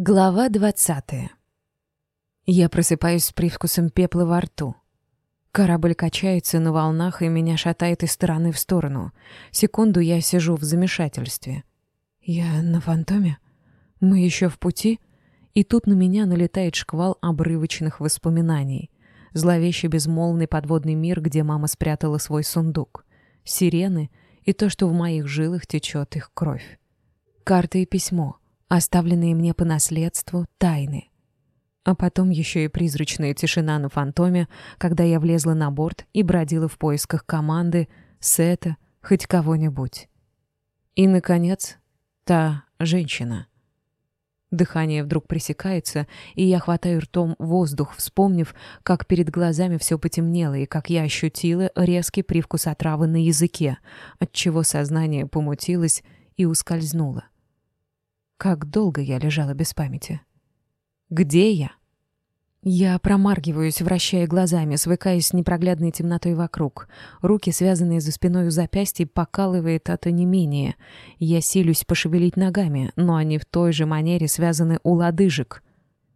Глава 20. Я просыпаюсь с привкусом пепла во рту. Корабль качается на волнах, и меня шатает из стороны в сторону. Секунду я сижу в замешательстве. Я на фантоме? Мы еще в пути? И тут на меня налетает шквал обрывочных воспоминаний. Зловещий безмолвный подводный мир, где мама спрятала свой сундук. Сирены и то, что в моих жилах течет их кровь. Карта и письмо — оставленные мне по наследству тайны. А потом еще и призрачная тишина на фантоме, когда я влезла на борт и бродила в поисках команды, сета, хоть кого-нибудь. И, наконец, та женщина. Дыхание вдруг пресекается, и я хватаю ртом воздух, вспомнив, как перед глазами все потемнело и как я ощутила резкий привкус отравы на языке, отчего сознание помутилось и ускользнуло. Как долго я лежала без памяти? Где я? Я промаргиваюсь, вращая глазами, свыкаясь с непроглядной темнотой вокруг. Руки, связанные за спиной у запястья, покалывает от онемения. Я силюсь пошевелить ногами, но они в той же манере связаны у лодыжек.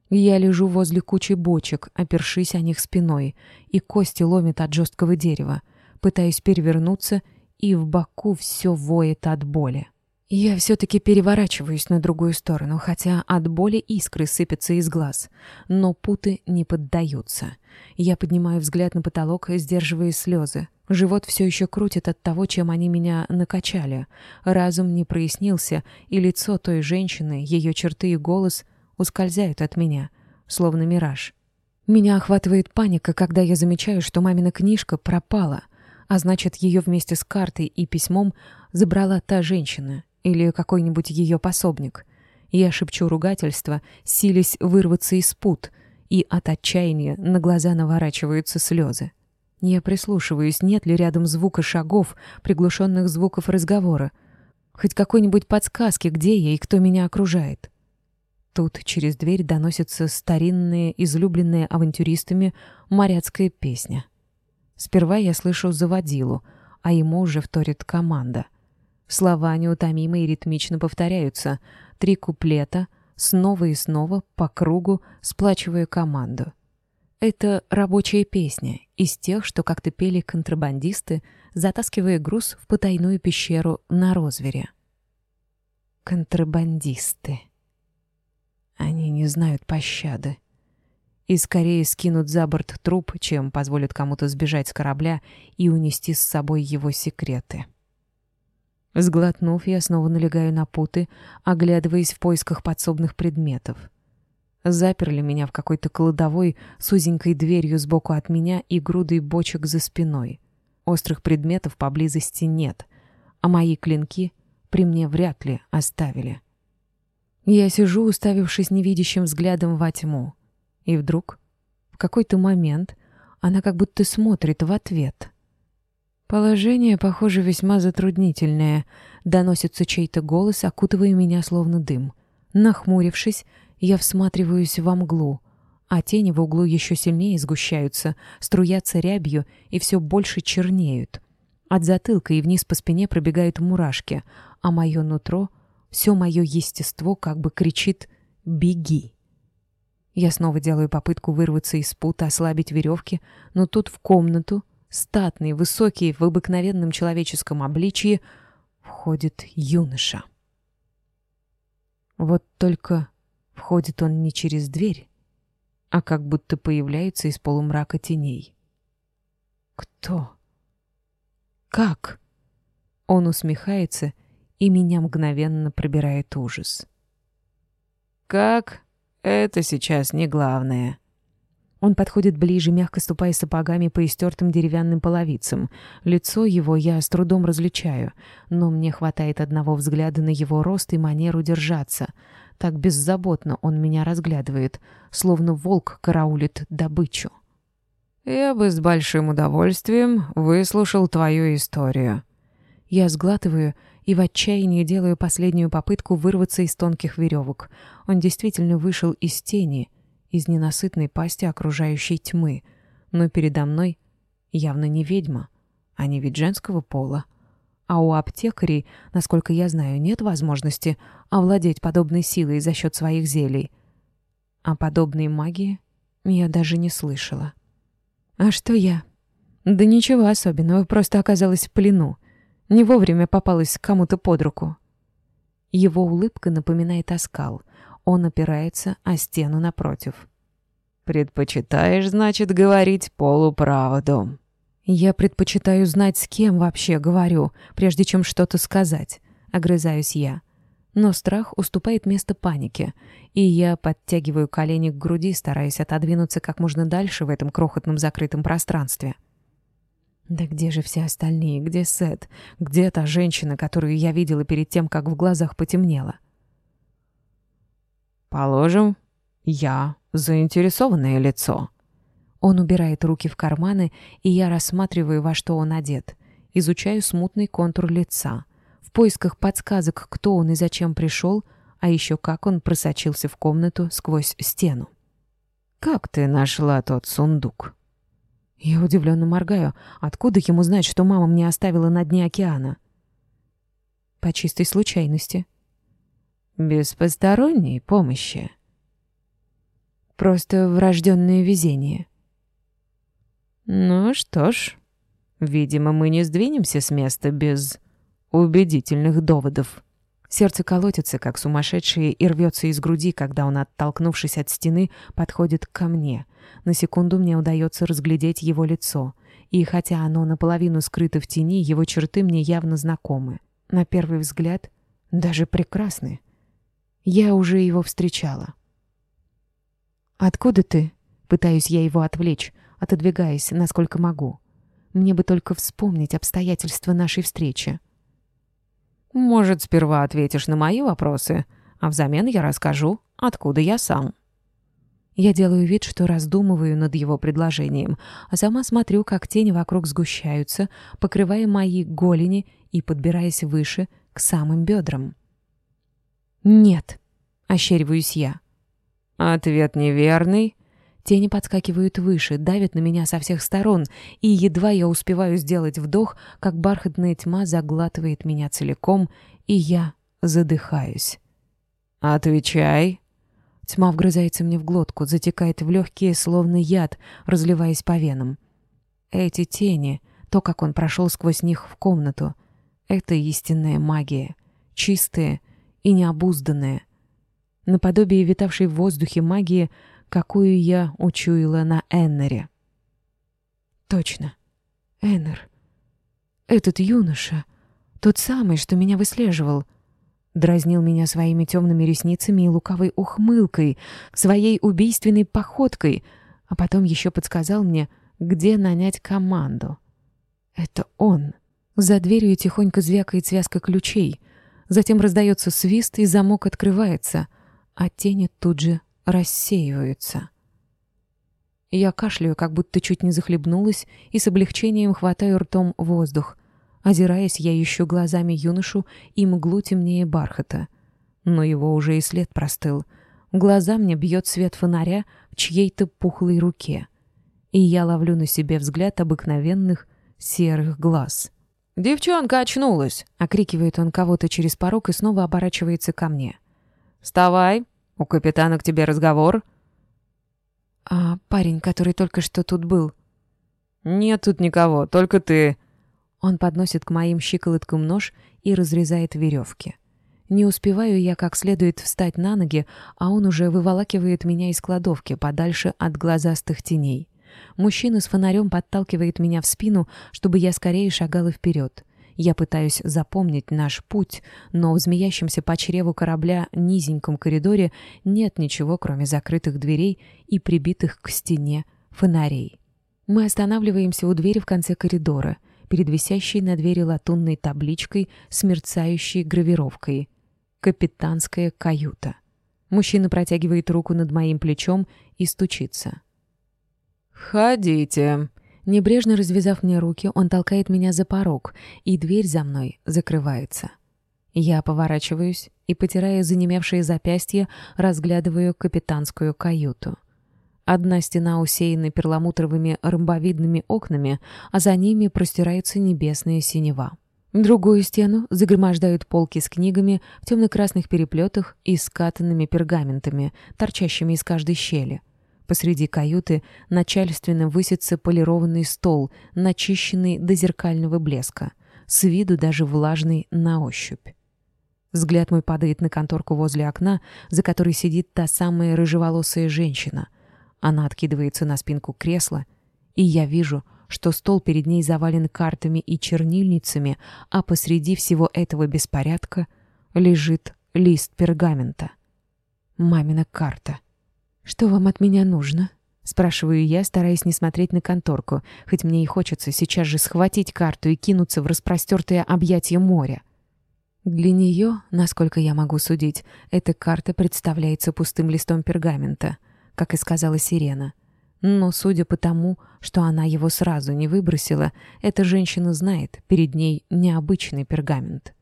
Я лежу возле кучи бочек, опершись о них спиной, и кости ломит от жесткого дерева. Пытаюсь перевернуться, и в боку все воет от боли. Я все-таки переворачиваюсь на другую сторону, хотя от боли искры сыпятся из глаз. Но путы не поддаются. Я поднимаю взгляд на потолок, сдерживая слезы. Живот все еще крутит от того, чем они меня накачали. Разум не прояснился, и лицо той женщины, ее черты и голос ускользают от меня, словно мираж. Меня охватывает паника, когда я замечаю, что мамина книжка пропала — а значит, ее вместе с картой и письмом забрала та женщина, или какой-нибудь ее пособник. Я шепчу ругательство, сились вырваться из пут, и от отчаяния на глаза наворачиваются слезы. Я прислушиваюсь, нет ли рядом звука шагов, приглушенных звуков разговора. Хоть какой-нибудь подсказки, где я и кто меня окружает. Тут через дверь доносится старинная, излюбленная авантюристами моряцкая песня. Сперва я слышу заводилу, а ему уже вторит команда — Слова неутомимо и ритмично повторяются. Три куплета, снова и снова, по кругу, сплачивая команду. Это рабочая песня из тех, что как-то пели контрабандисты, затаскивая груз в потайную пещеру на розвере. Контрабандисты. Они не знают пощады. И скорее скинут за борт труп, чем позволят кому-то сбежать с корабля и унести с собой его секреты. Сглотнув, я снова налегаю на путы, оглядываясь в поисках подсобных предметов. Заперли меня в какой-то кладовой с узенькой дверью сбоку от меня и грудой бочек за спиной. Острых предметов поблизости нет, а мои клинки при мне вряд ли оставили. Я сижу, уставившись невидящим взглядом во тьму. И вдруг, в какой-то момент, она как будто смотрит в ответ — Положение, похоже, весьма затруднительное. Доносится чей-то голос, окутывая меня словно дым. Нахмурившись, я всматриваюсь во мглу, а тени в углу еще сильнее сгущаются, струятся рябью и все больше чернеют. От затылка и вниз по спине пробегают мурашки, а мое нутро, все мое естество как бы кричит «Беги!». Я снова делаю попытку вырваться из пута, ослабить веревки, но тут в комнату — статный, высокий, в обыкновенном человеческом обличии, входит юноша. Вот только входит он не через дверь, а как будто появляется из полумрака теней. Кто? Как? Он усмехается, и меня мгновенно пробирает ужас. «Как? Это сейчас не главное», он подходит ближе, мягко ступая сапогами по истертым деревянным половицам. Лицо его я с трудом различаю, но мне хватает одного взгляда на его рост и манеру держаться. Так беззаботно он меня разглядывает, словно волк караулит добычу. «Я бы с большим удовольствием выслушал твою историю». Я сглатываю и в отчаянии делаю последнюю попытку вырваться из тонких веревок. Он действительно вышел из тени — из ненасытной пасти окружающей тьмы, но передо мной явно не ведьма, а не ведь женского пола. А у аптекарей, насколько я знаю, нет возможности овладеть подобной силой за счет своих зелий. О подобной магии я даже не слышала. А что я? Да ничего особенного, просто оказалась в плену. Не вовремя попалась к кому-то под руку. Его улыбка напоминает оскал он опирается о стену напротив. «Предпочитаешь, значит, говорить полуправду». «Я предпочитаю знать, с кем вообще говорю, прежде чем что-то сказать», — огрызаюсь я. Но страх уступает место панике, и я подтягиваю колени к груди, стараясь отодвинуться как можно дальше в этом крохотном закрытом пространстве. Да где же все остальные? Где Сет? Где та женщина, которую я видела перед тем, как в глазах потемнело? «Положим, я заинтересованное лицо». Он убирает руки в карманы, и я рассматриваю, во что он одет. Изучаю смутный контур лица. В поисках подсказок, кто он и зачем пришел, а еще как он просочился в комнату сквозь стену. «Как ты нашла тот сундук?» Я удивленно моргаю. Откуда ему знать, что мама мне оставила на дне океана? По чистой случайности. Без посторонней помощи. Просто врожденное везение. Ну что ж, видимо, мы не сдвинемся с места без убедительных доводов. Сердце колотится, как сумасшедшее, и рвется из груди, когда он, оттолкнувшись от стены, подходит ко мне. На секунду мне удается разглядеть его лицо. И хотя оно наполовину скрыто в тени, его черты мне явно знакомы. На первый взгляд даже прекрасны. Я уже его встречала. «Откуда ты?» — пытаюсь я его отвлечь, отодвигаясь, насколько могу. Мне бы только вспомнить обстоятельства нашей встречи. «Может, сперва ответишь на мои вопросы, а взамен я расскажу, откуда я сам». Я делаю вид, что раздумываю над его предложением, а сама смотрю, как тени вокруг сгущаются, покрывая мои голени и подбираясь выше, к самым бедрам. «Нет», — ощериваюсь я. «Ответ неверный». Тени подскакивают выше, давят на меня со всех сторон, и едва я успеваю сделать вдох, как бархатная тьма заглатывает меня целиком, и я задыхаюсь. «Отвечай!» Тьма вгрызается мне в глотку, затекает в легкие, словно яд, разливаясь по венам. Эти тени, то, как он прошел сквозь них в комнату, это истинная магия. чистая. чистая и необузданная. Наподобие витавшей в воздухе магии — какую я учуяла на Эннере. Точно. Эннер. Этот юноша, тот самый, что меня выслеживал, дразнил меня своими темными ресницами и лукавой ухмылкой, своей убийственной походкой, а потом еще подсказал мне, где нанять команду. Это он. За дверью тихонько звякает связка ключей. Затем раздается свист, и замок открывается, а тени тут же рассеиваются. Я кашляю, как будто чуть не захлебнулась, и с облегчением хватаю ртом воздух. Озираясь, я ищу глазами юношу и мглу темнее бархата. Но его уже и след простыл. Глаза мне бьет свет фонаря в чьей-то пухлой руке. И я ловлю на себе взгляд обыкновенных серых глаз. «Девчонка очнулась!» — окрикивает он кого-то через порог и снова оборачивается ко мне. «Вставай! «У капитана к тебе разговор?» «А парень, который только что тут был?» «Нет тут никого, только ты». Он подносит к моим щиколоткам нож и разрезает веревки. Не успеваю я как следует встать на ноги, а он уже выволакивает меня из кладовки подальше от глазастых теней. Мужчина с фонарем подталкивает меня в спину, чтобы я скорее шагала вперед. Я пытаюсь запомнить наш путь, но в змеящемся по чреву корабля низеньком коридоре нет ничего, кроме закрытых дверей и прибитых к стене фонарей. Мы останавливаемся у двери в конце коридора, перед висящей на двери латунной табличкой с мерцающей гравировкой «Капитанская каюта». Мужчина протягивает руку над моим плечом и стучится. «Ходите». Небрежно развязав мне руки, он толкает меня за порог, и дверь за мной закрывается. Я поворачиваюсь и, потирая занемевшие запястья, разглядываю капитанскую каюту. Одна стена усеяна перламутровыми ромбовидными окнами, а за ними простираются небесные синева. Другую стену загромождают полки с книгами в темно-красных переплетах и скатанными пергаментами, торчащими из каждой щели — посреди каюты, начальственно высится полированный стол, начищенный до зеркального блеска, с виду даже влажный на ощупь. Взгляд мой падает на конторку возле окна, за которой сидит та самая рыжеволосая женщина. Она откидывается на спинку кресла, и я вижу, что стол перед ней завален картами и чернильницами, а посреди всего этого беспорядка лежит лист пергамента. Мамина карта — «Что вам от меня нужно?» Спрашиваю я, стараясь не смотреть на конторку, хоть мне и хочется сейчас же схватить карту и кинуться в распростертое объятие моря. Для нее, насколько я могу судить, эта карта представляется пустым листом пергамента, как и сказала Сирена. Но судя по тому, что она его сразу не выбросила, эта женщина знает, перед ней необычный пергамент.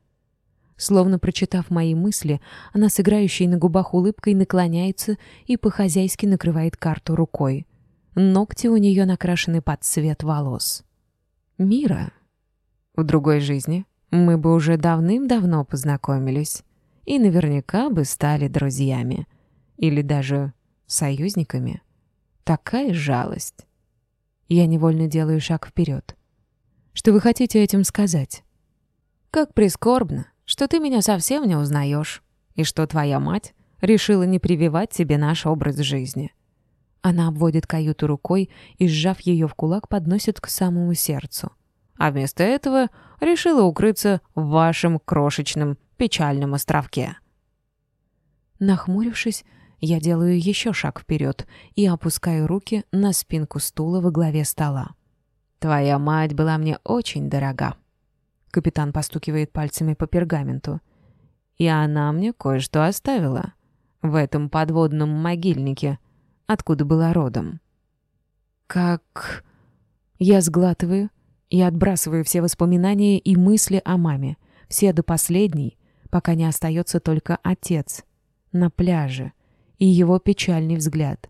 Словно прочитав мои мысли, она с играющей на губах улыбкой наклоняется и по-хозяйски накрывает карту рукой. Ногти у нее накрашены под цвет волос. «Мира?» «В другой жизни мы бы уже давным-давно познакомились и наверняка бы стали друзьями. Или даже союзниками. Такая жалость!» Я невольно делаю шаг вперед. «Что вы хотите этим сказать?» «Как прискорбно!» что ты меня совсем не узнаешь, и что твоя мать решила не прививать тебе наш образ жизни. Она обводит каюту рукой и, сжав ее в кулак, подносит к самому сердцу. А вместо этого решила укрыться в вашем крошечном печальном островке. Нахмурившись, я делаю еще шаг вперед и опускаю руки на спинку стула во главе стола. «Твоя Капитан, постукивает пальцами по пергаменту. «И она мне кое-что оставила. В этом подводном могильнике, откуда была родом». «Как...» Я сглатываю и отбрасываю все воспоминания и мысли о маме, все до последней, пока не остается только отец на пляже и его печальный взгляд.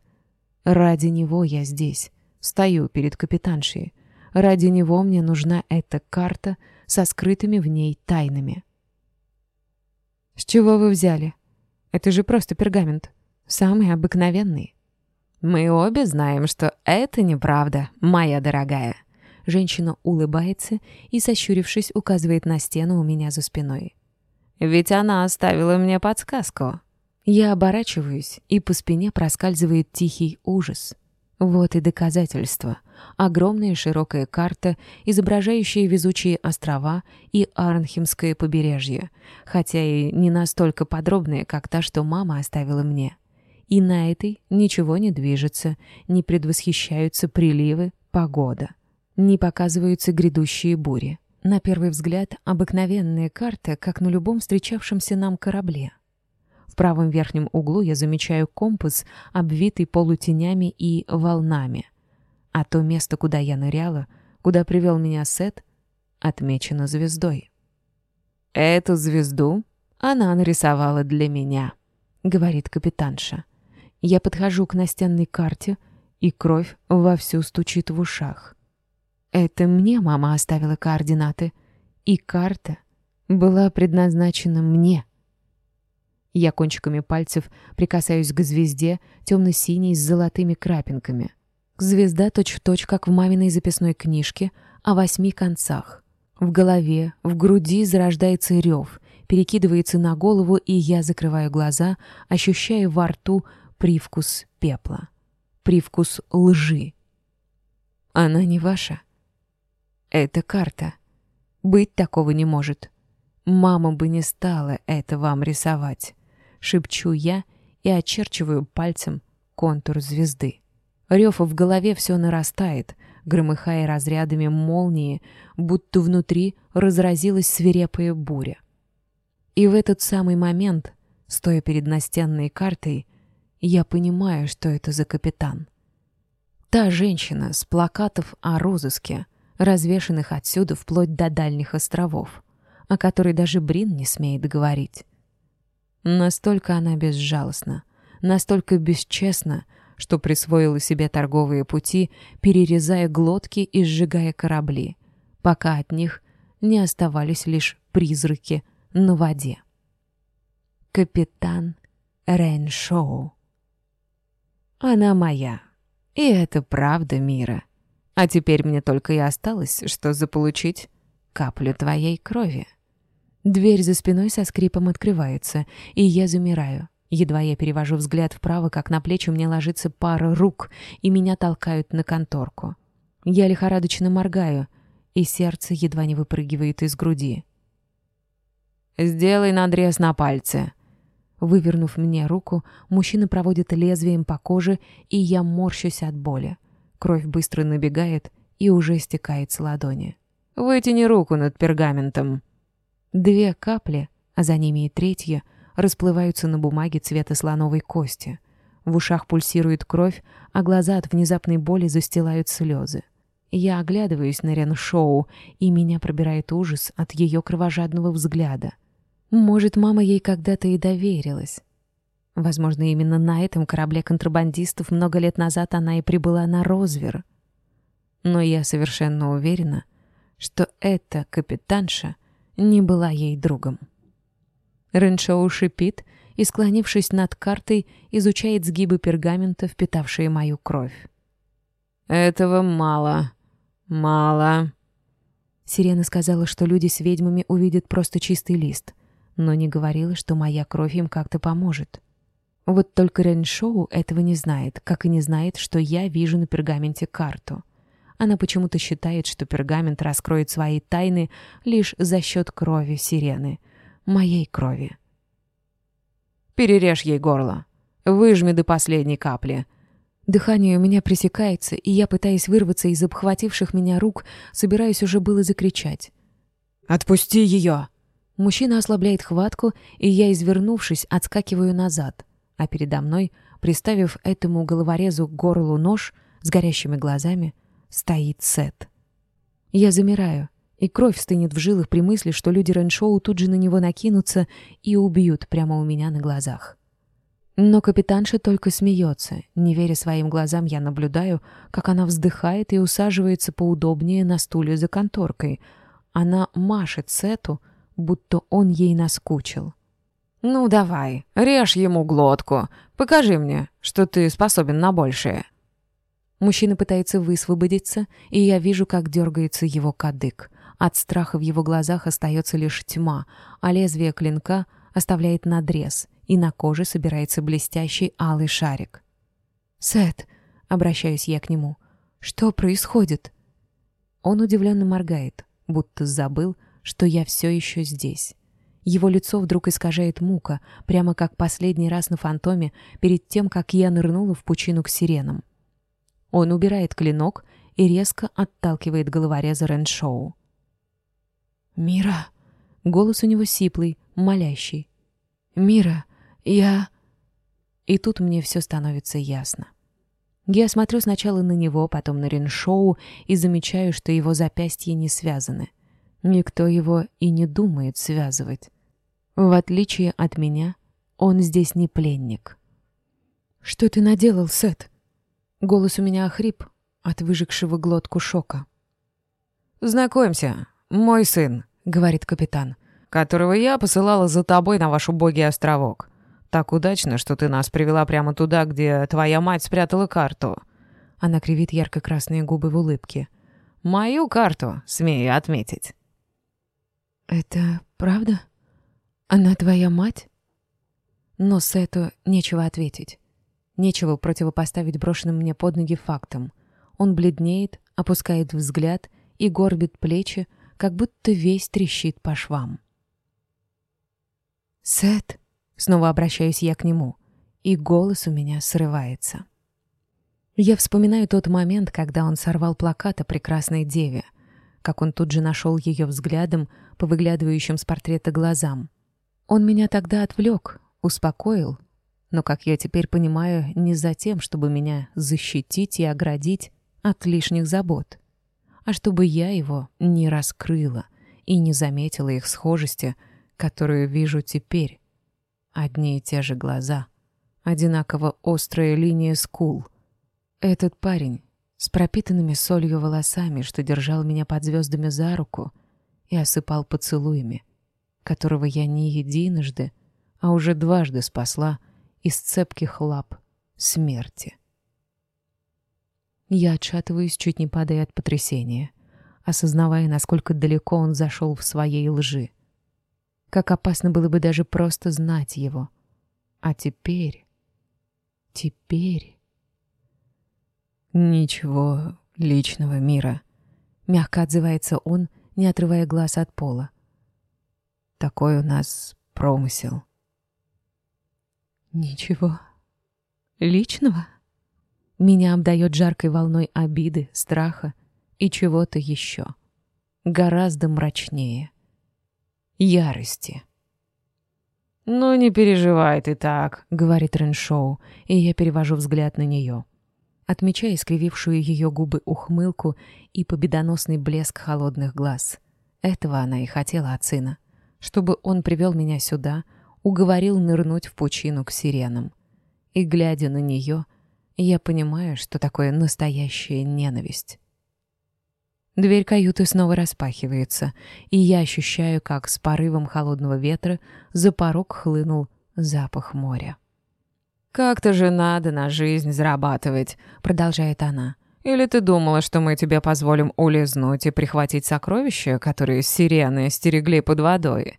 Ради него я здесь, стою перед капитаншей. Ради него мне нужна эта карта — со скрытыми в ней тайнами. «С чего вы взяли? Это же просто пергамент. Самый обыкновенный». «Мы обе знаем, что это неправда, моя дорогая». Женщина улыбается и, сощурившись, указывает на стену у меня за спиной. «Ведь она оставила мне подсказку». Я оборачиваюсь, и по спине проскальзывает тихий ужас. Вот и доказательство: Огромная широкая карта, изображающая везучие острова и Арнхемское побережье, хотя и не настолько подробная, как та, что мама оставила мне. И на этой ничего не движется, не предвосхищаются приливы, погода. Не показываются грядущие бури. На первый взгляд, обыкновенная карта, как на любом встречавшемся нам корабле – в правом верхнем углу я замечаю компас, обвитый полутенями и волнами. А то место, куда я ныряла, куда привел меня Сет, отмечено звездой. «Эту звезду она нарисовала для меня», — говорит капитанша. Я подхожу к настенной карте, и кровь вовсю стучит в ушах. Это мне мама оставила координаты, и карта была предназначена мне — я кончиками пальцев прикасаюсь к звезде, темно-синей, с золотыми крапинками. Звезда точь-в-точь, точь, как в маминой записной книжке, о восьми концах. В голове, в груди зарождается рев, перекидывается на голову, и я закрываю глаза, ощущая во рту привкус пепла. Привкус лжи. Она не ваша. Это карта. Быть такого не может. Мама бы не стала это вам рисовать шепчу я и очерчиваю пальцем контур звезды. Рев в голове все нарастает, громыхая разрядами молнии, будто внутри разразилась свирепая буря. И в этот самый момент, стоя перед настенной картой, я понимаю, что это за капитан. Та женщина с плакатов о розыске, развешанных отсюда вплоть до дальних островов, о которой даже Брин не смеет говорить. Настолько она безжалостна, настолько бесчестна, что присвоила себе торговые пути, перерезая глотки и сжигая корабли, пока от них не оставались лишь призраки на воде. Капитан Рейншоу. Она моя. И это правда мира. А теперь мне только и осталось, что заполучить каплю твоей крови. Дверь за спиной со скрипом открывается, и я замираю. Едва я перевожу взгляд вправо, как на плечи мне ложится пара рук, и меня толкают на конторку. Я лихорадочно моргаю, и сердце едва не выпрыгивает из груди. «Сделай надрез на пальце». Вывернув мне руку, мужчина проводит лезвием по коже, и я морщусь от боли. Кровь быстро набегает и уже стекает с ладони. «Вытяни руку над пергаментом». Две капли, а за ними и третья, расплываются на бумаге цвета слоновой кости. В ушах пульсирует кровь, а глаза от внезапной боли застилают слезы. Я оглядываюсь на Рен-шоу, и меня пробирает ужас от ее кровожадного взгляда. Может, мама ей когда-то и доверилась. Возможно, именно на этом корабле контрабандистов много лет назад она и прибыла на Розвер. Но я совершенно уверена, что эта капитанша не была ей другом. Рэншоу шипит и, склонившись над картой, изучает сгибы пергамента, впитавшие мою кровь. «Этого мало. Мало». Сирена сказала, что люди с ведьмами увидят просто чистый лист, но не говорила, что моя кровь им как-то поможет. Вот только Рэншоу этого не знает, как и не знает, что я вижу на пергаменте карту. Она почему-то считает, что пергамент раскроет свои тайны лишь за счет крови сирены. Моей крови. «Перережь ей горло. Выжми до последней капли», Дыхание у меня пресекается, и я, пытаясь вырваться из обхвативших меня рук, собираюсь уже было закричать. «Отпусти ее!» Мужчина ослабляет хватку, и я, извернувшись, отскакиваю назад, а передо мной, приставив этому головорезу к горлу нож с горящими глазами, стоит Сет. Я замираю, и кровь стынет в жилах при мысли, что люди Реншоу тут же на него накинутся и убьют прямо у меня на глазах. Но капитанша только смеется. Не веря своим глазам, я наблюдаю, как она вздыхает и усаживается поудобнее на стуле за конторкой. Она машет Сету, будто он ей наскучил. «Ну давай, режь ему глотку. Покажи мне, что ты способен на большее». Мужчина пытается высвободиться, и я вижу, как дергается его кадык. От страха в его глазах остается лишь тьма, а лезвие клинка оставляет надрез, и на коже собирается блестящий алый шарик. «Сет», — обращаюсь я к нему, — «что происходит?» Он удивленно моргает, будто забыл, что я все еще здесь. Его лицо вдруг искажает мука, прямо как последний раз Он убирает клинок и резко отталкивает головореза Рэншоу. «Мира!» — голос у него сиплый, молящий. «Мира, я...» И тут мне все становится ясно. Я смотрю сначала на него, потом на Реншоу и замечаю, что его запястья не связаны. Никто его и не думает связывать. В отличие от меня, он здесь не пленник. «Что ты наделал, Сет?» Голос у меня охрип от выжигшего глотку шока. «Знакомься, мой сын», — говорит капитан, «которого я посылала за тобой на ваш убогий островок. Так удачно, что ты нас привела прямо туда, где твоя мать спрятала карту». Она кривит ярко-красные губы в Нечего противопоставить брошенным мне под ноги фактам. Он бледнеет, опускает взгляд и горбит плечи, как будто весь трещит по швам. «Сет!» — снова обращаюсь я к нему, и голос у меня срывается. Я вспоминаю тот момент, когда он сорвал плакат о прекрасной деве, как он тут же нашел ее взглядом по выглядывающим с портрета глазам. Он меня тогда отвлек, успокоил но как я теперь понимаю, не за тем, чтобы меня защитить и оградить от лишних забот, а чтобы я его не раскрыла и не заметила их схожести, которую вижу теперь. Одни и те же глаза, одинаково острая линия скул. Этот парень с пропитанными солью волосами, что держал меня под звездами за руку и осыпал поцелуями, которого я не единожды, а уже дважды спасла — из цепких лап смерти. Я отшатываюсь, чуть не падая от потрясения, осознавая, насколько далеко он зашел в своей лжи. Как опасно было бы даже просто знать его. А теперь... Теперь... «Ничего личного мира», — мягко отзывается он, не отрывая глаз от пола. «Такой у нас промысел». Ничего личного? Меня обдает жаркой волной обиды, страха и чего-то еще. Гораздо мрачнее. Ярости. «Ну, не переживай ты так», — говорит Реншоу, и я перевожу взгляд на нее отмечая искривившую ее губы ухмылку и победоносный блеск холодных глаз. Этого она и хотела от сына. Чтобы он привел меня сюда, уговорил нырнуть в пучину к сиренам. И, глядя на нее, я понимаю, что такое настоящая ненависть. Дверь каюты снова распахивается, и я ощущаю, как с порывом холодного ветра за порог хлынул запах моря. «Как-то же надо на жизнь зарабатывать», — продолжает она. «Или ты думала, что мы тебе позволим улизнуть и прихватить сокровища, которые сирены стерегли под водой?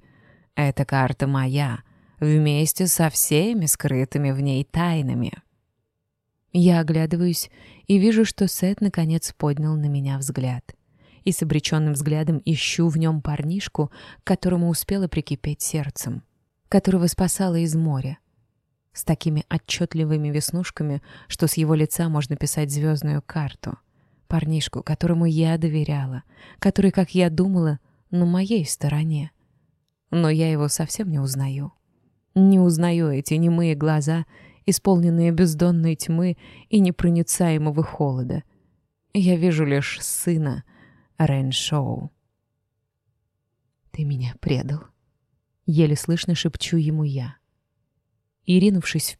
Эта карта моя, вместе со всеми скрытыми в ней тайнами. Я оглядываюсь и вижу, что Сет наконец поднял на меня взгляд. И с обреченным взглядом ищу в нем парнишку, которому успела прикипеть сердцем, которого спасала из моря. С такими отчетливыми веснушками, что с его лица можно писать звездную карту. Парнишку, которому я доверяла, который, как я думала, на моей стороне. Но я его совсем не узнаю. Не узнаю эти немые глаза, исполненные бездонной тьмы и непроницаемого холода. Я вижу лишь сына Рэншоу. «Ты меня предал», — еле слышно шепчу ему я и, ринувшись